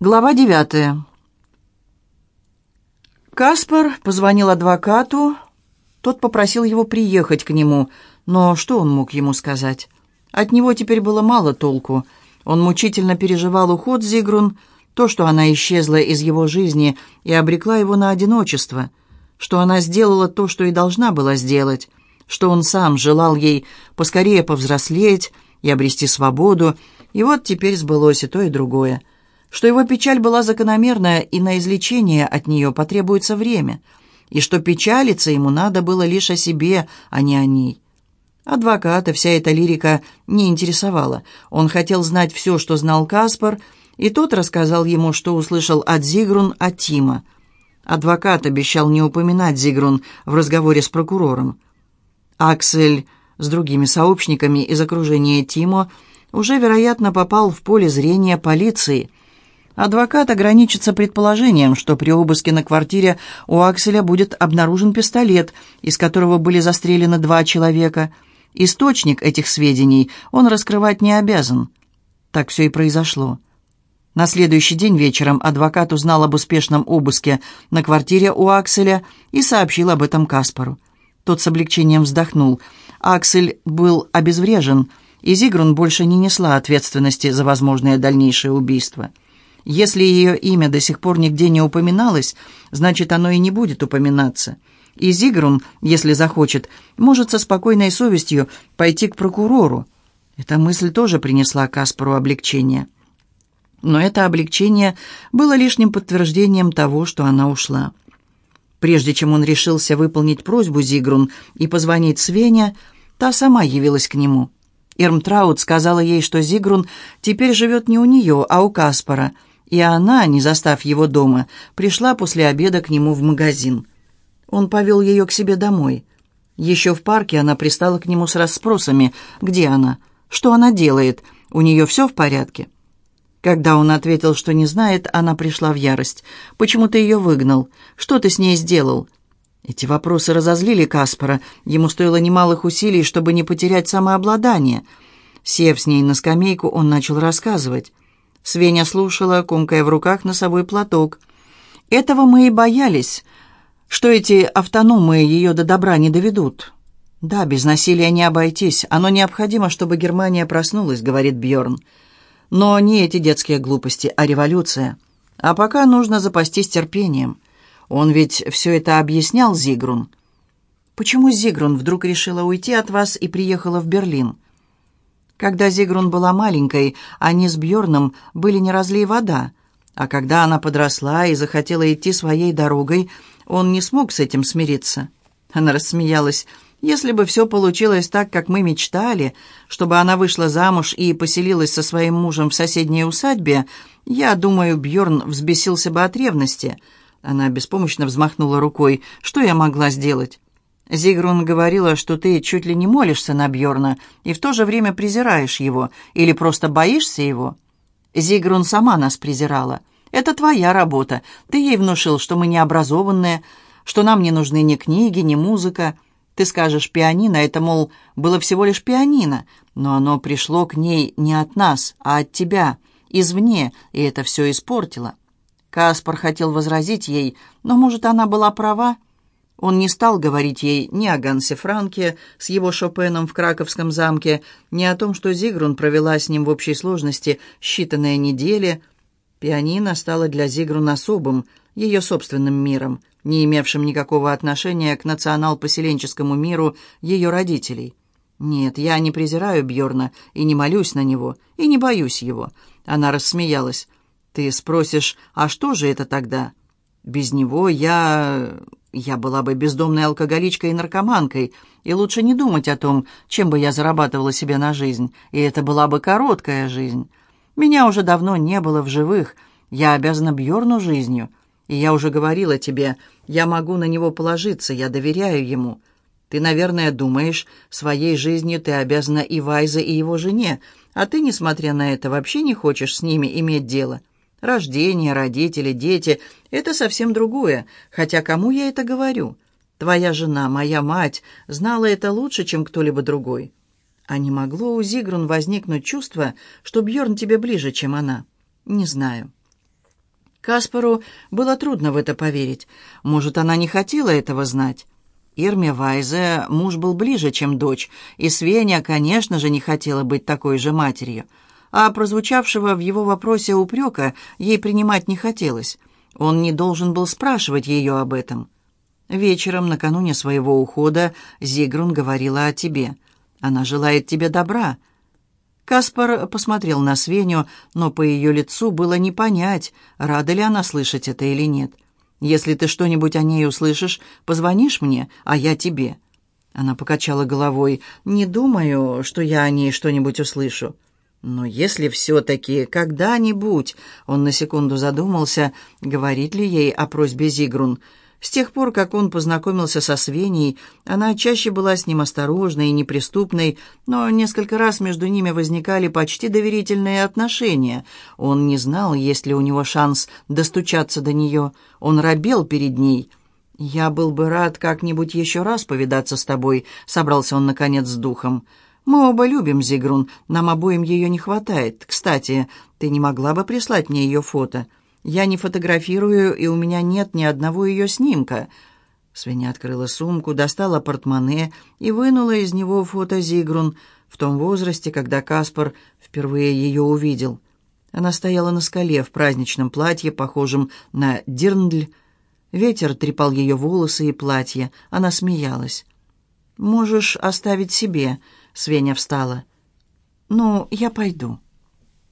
Глава девятая. Каспар позвонил адвокату. Тот попросил его приехать к нему, но что он мог ему сказать? От него теперь было мало толку. Он мучительно переживал уход Зигрун, то, что она исчезла из его жизни и обрекла его на одиночество, что она сделала то, что и должна была сделать, что он сам желал ей поскорее повзрослеть и обрести свободу, и вот теперь сбылось и то, и другое что его печаль была закономерная, и на излечение от нее потребуется время, и что печалиться ему надо было лишь о себе, а не о ней. Адвоката вся эта лирика не интересовала. Он хотел знать все, что знал Каспар, и тот рассказал ему, что услышал от Зигрун от Тима. Адвокат обещал не упоминать Зигрун в разговоре с прокурором. Аксель с другими сообщниками из окружения Тимо уже, вероятно, попал в поле зрения полиции – Адвокат ограничится предположением, что при обыске на квартире у Акселя будет обнаружен пистолет, из которого были застрелены два человека. Источник этих сведений он раскрывать не обязан. Так все и произошло. На следующий день вечером адвокат узнал об успешном обыске на квартире у Акселя и сообщил об этом Каспару. Тот с облегчением вздохнул. Аксель был обезврежен, и Зигрун больше не несла ответственности за возможное дальнейшее убийство. Если ее имя до сих пор нигде не упоминалось, значит, оно и не будет упоминаться. И Зигрун, если захочет, может со спокойной совестью пойти к прокурору. Эта мысль тоже принесла Каспару облегчение. Но это облегчение было лишним подтверждением того, что она ушла. Прежде чем он решился выполнить просьбу Зигрун и позвонить Свеня, та сама явилась к нему. Ирмтраут сказала ей, что Зигрун теперь живет не у нее, а у Каспара – и она, не застав его дома, пришла после обеда к нему в магазин. Он повел ее к себе домой. Еще в парке она пристала к нему с расспросами, где она, что она делает, у нее все в порядке. Когда он ответил, что не знает, она пришла в ярость. «Почему ты ее выгнал? Что ты с ней сделал?» Эти вопросы разозлили Каспара. Ему стоило немалых усилий, чтобы не потерять самообладание. Сев с ней на скамейку, он начал рассказывать. Свеня слушала, комкая в руках носовой платок. «Этого мы и боялись, что эти автономы ее до добра не доведут». «Да, без насилия не обойтись. Оно необходимо, чтобы Германия проснулась», — говорит Бьорн. «Но не эти детские глупости, а революция. А пока нужно запастись терпением. Он ведь все это объяснял Зигрун». «Почему Зигрун вдруг решила уйти от вас и приехала в Берлин?» Когда Зигрун была маленькой, они с Бьорном были не разлей вода. А когда она подросла и захотела идти своей дорогой, он не смог с этим смириться. Она рассмеялась. «Если бы все получилось так, как мы мечтали, чтобы она вышла замуж и поселилась со своим мужем в соседней усадьбе, я думаю, Бьорн взбесился бы от ревности». Она беспомощно взмахнула рукой. «Что я могла сделать?» Зигрун говорила, что ты чуть ли не молишься на Бьорна и в то же время презираешь его или просто боишься его. Зигрун сама нас презирала. Это твоя работа. Ты ей внушил, что мы необразованные, что нам не нужны ни книги, ни музыка. Ты скажешь «пианино», это, мол, было всего лишь пианино, но оно пришло к ней не от нас, а от тебя, извне, и это все испортило. Каспар хотел возразить ей, но, может, она была права, он не стал говорить ей ни о Гансе Франке с его Шопеном в Краковском замке, ни о том, что Зигрун провела с ним в общей сложности считанные недели. Пианино стало для Зигрун особым, ее собственным миром, не имевшим никакого отношения к национал-поселенческому миру ее родителей. «Нет, я не презираю Бьорна и не молюсь на него, и не боюсь его». Она рассмеялась. «Ты спросишь, а что же это тогда?» «Без него я... Я была бы бездомной алкоголичкой и наркоманкой, и лучше не думать о том, чем бы я зарабатывала себе на жизнь, и это была бы короткая жизнь. Меня уже давно не было в живых, я обязана Бьорну жизнью, и я уже говорила тебе, я могу на него положиться, я доверяю ему. Ты, наверное, думаешь, своей жизнью ты обязана и Вайзе, и его жене, а ты, несмотря на это, вообще не хочешь с ними иметь дело. Рождение, родители, дети — это совсем другое, хотя кому я это говорю? Твоя жена, моя мать, знала это лучше, чем кто-либо другой. А не могло у Зигрун возникнуть чувство, что Бьорн тебе ближе, чем она? Не знаю. Каспару было трудно в это поверить. Может, она не хотела этого знать? Ирме Вайзе муж был ближе, чем дочь, и Свеня, конечно же, не хотела быть такой же матерью. А прозвучавшего в его вопросе упрека ей принимать не хотелось. Он не должен был спрашивать ее об этом. Вечером, накануне своего ухода, Зигрун говорила о тебе. Она желает тебе добра. Каспар посмотрел на Свеню, но по ее лицу было не понять, рада ли она слышать это или нет. «Если ты что-нибудь о ней услышишь, позвонишь мне, а я тебе». Она покачала головой. «Не думаю, что я о ней что-нибудь услышу». «Но если все-таки когда-нибудь...» Он на секунду задумался, говорит ли ей о просьбе Зигрун – с тех пор, как он познакомился со Свеней, она чаще была с ним осторожной и неприступной, но несколько раз между ними возникали почти доверительные отношения. Он не знал, есть ли у него шанс достучаться до нее. Он робел перед ней. «Я был бы рад как-нибудь еще раз повидаться с тобой», — собрался он, наконец, с духом. «Мы оба любим Зигрун, нам обоим ее не хватает. Кстати, ты не могла бы прислать мне ее фото?» Я не фотографирую, и у меня нет ни одного ее снимка». Свинья открыла сумку, достала портмоне и вынула из него фото Зигрун в том возрасте, когда Каспар впервые ее увидел. Она стояла на скале в праздничном платье, похожем на дирндль. Ветер трепал ее волосы и платье. Она смеялась. «Можешь оставить себе», — Свеня встала. «Ну, я пойду».